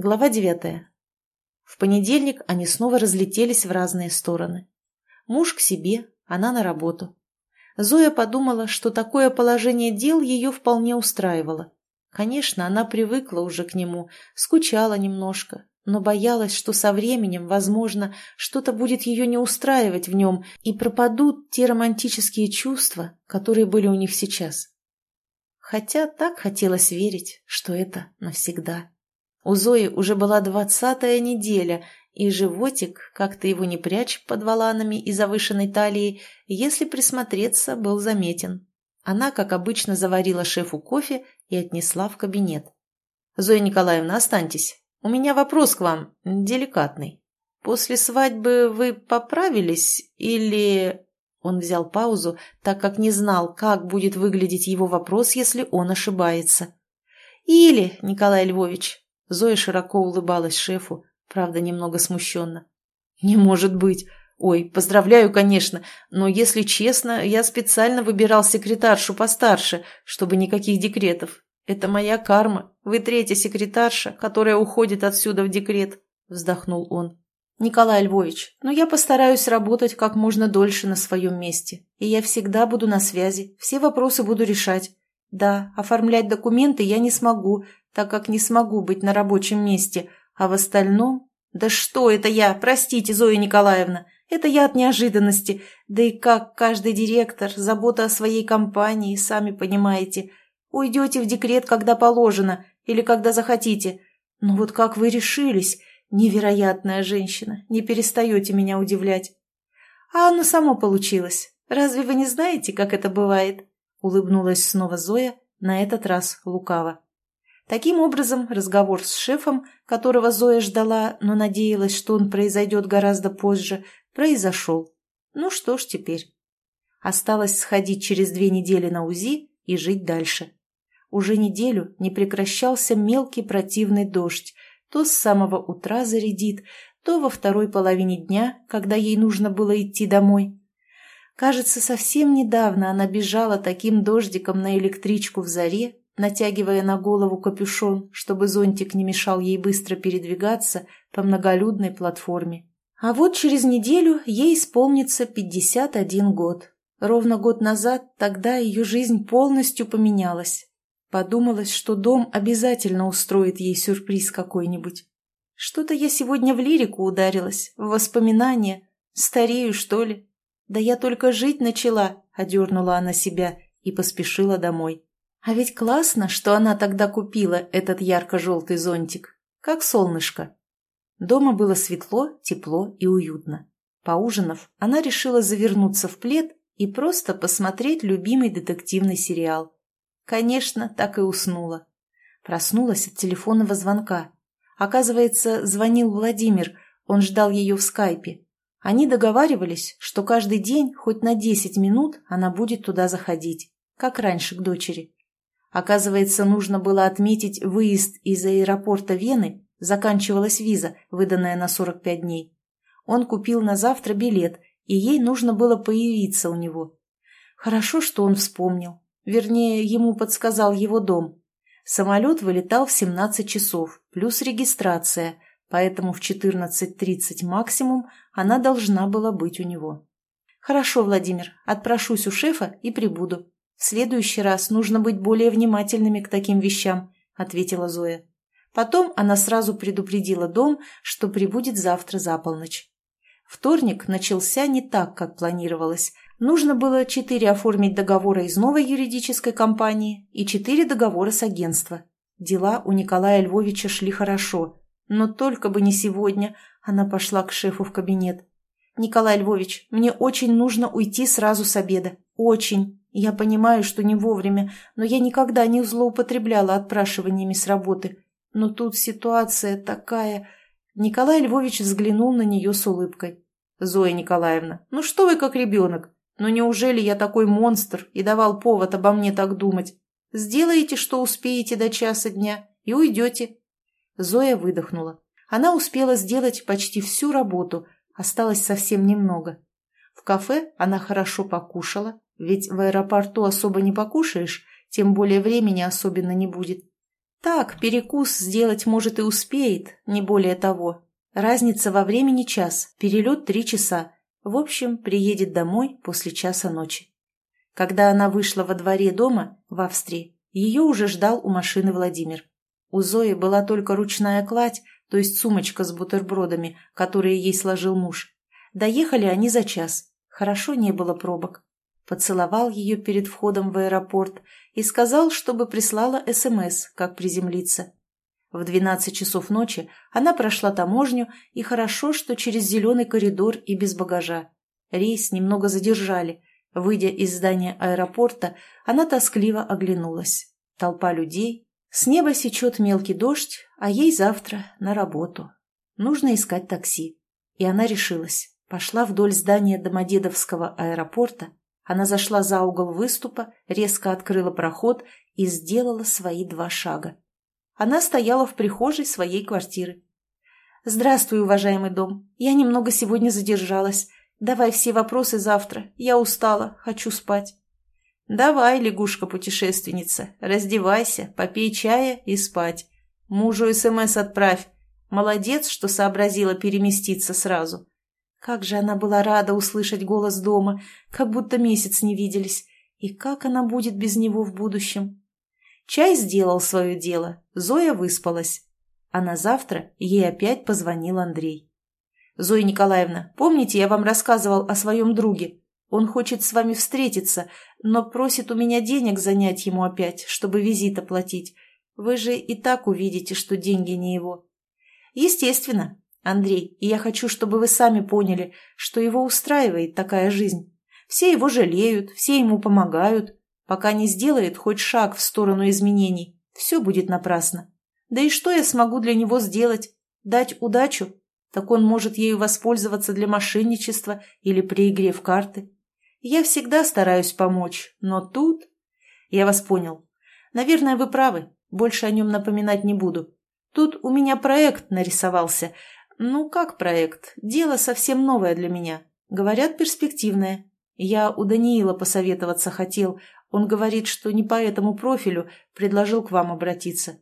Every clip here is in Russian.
Глава девятая. В понедельник они снова разлетелись в разные стороны. Муж к себе, она на работу. Зоя подумала, что такое положение дел ее вполне устраивало. Конечно, она привыкла уже к нему, скучала немножко, но боялась, что со временем, возможно, что-то будет ее не устраивать в нем, и пропадут те романтические чувства, которые были у них сейчас. Хотя так хотелось верить, что это навсегда. У Зои уже была двадцатая неделя, и животик, как то его не прячь под валанами и завышенной талией, если присмотреться, был заметен. Она, как обычно, заварила шефу кофе и отнесла в кабинет. «Зоя Николаевна, останьтесь. У меня вопрос к вам, деликатный. После свадьбы вы поправились или...» Он взял паузу, так как не знал, как будет выглядеть его вопрос, если он ошибается. «Или, Николай Львович, Зоя широко улыбалась шефу, правда, немного смущенно. «Не может быть! Ой, поздравляю, конечно, но, если честно, я специально выбирал секретаршу постарше, чтобы никаких декретов. Это моя карма. Вы третья секретарша, которая уходит отсюда в декрет», — вздохнул он. «Николай Львович, но я постараюсь работать как можно дольше на своем месте, и я всегда буду на связи, все вопросы буду решать. Да, оформлять документы я не смогу, так как не смогу быть на рабочем месте, а в остальном... Да что это я, простите, Зоя Николаевна, это я от неожиданности, да и как каждый директор, забота о своей компании, сами понимаете. Уйдете в декрет, когда положено, или когда захотите. Но вот как вы решились, невероятная женщина, не перестаете меня удивлять. А оно само получилось. Разве вы не знаете, как это бывает? Улыбнулась снова Зоя, на этот раз лукаво. Таким образом, разговор с шефом, которого Зоя ждала, но надеялась, что он произойдет гораздо позже, произошел. Ну что ж теперь. Осталось сходить через две недели на УЗИ и жить дальше. Уже неделю не прекращался мелкий противный дождь, то с самого утра зарядит, то во второй половине дня, когда ей нужно было идти домой. Кажется, совсем недавно она бежала таким дождиком на электричку в заре натягивая на голову капюшон, чтобы зонтик не мешал ей быстро передвигаться по многолюдной платформе. А вот через неделю ей исполнится 51 год. Ровно год назад тогда ее жизнь полностью поменялась. Подумалось, что дом обязательно устроит ей сюрприз какой-нибудь. Что-то я сегодня в лирику ударилась, в воспоминания. Старею, что ли? Да я только жить начала, одернула она себя и поспешила домой. А ведь классно, что она тогда купила этот ярко-желтый зонтик. Как солнышко. Дома было светло, тепло и уютно. Поужинав, она решила завернуться в плед и просто посмотреть любимый детективный сериал. Конечно, так и уснула. Проснулась от телефонного звонка. Оказывается, звонил Владимир, он ждал ее в скайпе. Они договаривались, что каждый день хоть на 10 минут она будет туда заходить, как раньше к дочери. Оказывается, нужно было отметить выезд из аэропорта Вены, заканчивалась виза, выданная на 45 дней. Он купил на завтра билет, и ей нужно было появиться у него. Хорошо, что он вспомнил. Вернее, ему подсказал его дом. Самолет вылетал в 17 часов, плюс регистрация, поэтому в 14.30 максимум она должна была быть у него. «Хорошо, Владимир, отпрошусь у шефа и прибуду», «В следующий раз нужно быть более внимательными к таким вещам», — ответила Зоя. Потом она сразу предупредила дом, что прибудет завтра за полночь. Вторник начался не так, как планировалось. Нужно было четыре оформить договора из новой юридической компании и четыре договора с агентства. Дела у Николая Львовича шли хорошо, но только бы не сегодня она пошла к шефу в кабинет. «Николай Львович, мне очень нужно уйти сразу с обеда. Очень. Я понимаю, что не вовремя, но я никогда не злоупотребляла отпрашиваниями с работы. Но тут ситуация такая... Николай Львович взглянул на нее с улыбкой. «Зоя Николаевна, ну что вы как ребенок? Ну неужели я такой монстр и давал повод обо мне так думать? Сделаете, что успеете до часа дня, и уйдете». Зоя выдохнула. Она успела сделать почти всю работу, осталось совсем немного. В кафе она хорошо покушала, ведь в аэропорту особо не покушаешь, тем более времени особенно не будет. Так, перекус сделать, может, и успеет, не более того. Разница во времени час, перелет три часа. В общем, приедет домой после часа ночи. Когда она вышла во дворе дома, в Австрии, ее уже ждал у машины Владимир. У Зои была только ручная кладь, то есть сумочка с бутербродами, которые ей сложил муж. Доехали они за час. Хорошо не было пробок. Поцеловал ее перед входом в аэропорт и сказал, чтобы прислала СМС, как приземлиться. В двенадцать часов ночи она прошла таможню, и хорошо, что через зеленый коридор и без багажа. Рейс немного задержали, Выйдя из здания аэропорта, она тоскливо оглянулась. Толпа людей. С неба сечет мелкий дождь, а ей завтра на работу. Нужно искать такси. И она решилась. Пошла вдоль здания Домодедовского аэропорта. Она зашла за угол выступа, резко открыла проход и сделала свои два шага. Она стояла в прихожей своей квартиры. «Здравствуй, уважаемый дом. Я немного сегодня задержалась. Давай все вопросы завтра. Я устала, хочу спать. Давай, лягушка-путешественница, раздевайся, попей чая и спать. Мужу СМС отправь. Молодец, что сообразила переместиться сразу. Как же она была рада услышать голос дома, как будто месяц не виделись. И как она будет без него в будущем? Чай сделал свое дело, Зоя выспалась. А на завтра ей опять позвонил Андрей. «Зоя Николаевна, помните, я вам рассказывал о своем друге? Он хочет с вами встретиться, но просит у меня денег занять ему опять, чтобы визит оплатить. Вы же и так увидите, что деньги не его». «Естественно, Андрей, и я хочу, чтобы вы сами поняли, что его устраивает такая жизнь. Все его жалеют, все ему помогают. Пока не сделает хоть шаг в сторону изменений, все будет напрасно. Да и что я смогу для него сделать? Дать удачу? так он может ею воспользоваться для мошенничества или при игре в карты. Я всегда стараюсь помочь, но тут... Я вас понял. Наверное, вы правы, больше о нем напоминать не буду. Тут у меня проект нарисовался. Ну, как проект? Дело совсем новое для меня. Говорят, перспективное. Я у Даниила посоветоваться хотел. Он говорит, что не по этому профилю, предложил к вам обратиться.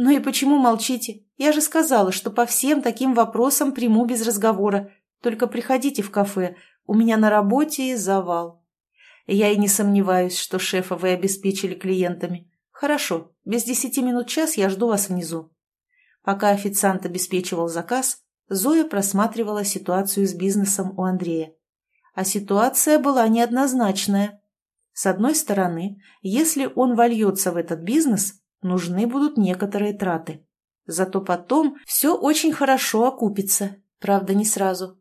«Ну и почему молчите? Я же сказала, что по всем таким вопросам приму без разговора. Только приходите в кафе. У меня на работе завал». Я и не сомневаюсь, что шефа вы обеспечили клиентами. Хорошо, без десяти минут час я жду вас внизу. Пока официант обеспечивал заказ, Зоя просматривала ситуацию с бизнесом у Андрея. А ситуация была неоднозначная. С одной стороны, если он вольется в этот бизнес, нужны будут некоторые траты. Зато потом все очень хорошо окупится, правда, не сразу.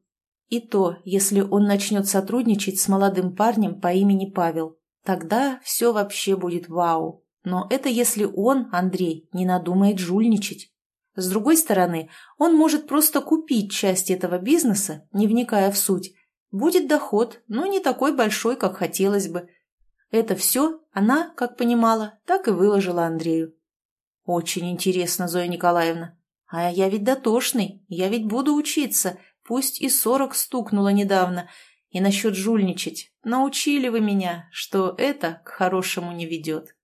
И то, если он начнет сотрудничать с молодым парнем по имени Павел. Тогда все вообще будет вау. Но это если он, Андрей, не надумает жульничать. С другой стороны, он может просто купить часть этого бизнеса, не вникая в суть. Будет доход, но не такой большой, как хотелось бы. Это все она, как понимала, так и выложила Андрею. «Очень интересно, Зоя Николаевна. А я ведь дотошный, я ведь буду учиться, пусть и сорок стукнуло недавно. И насчет жульничать. Научили вы меня, что это к хорошему не ведет».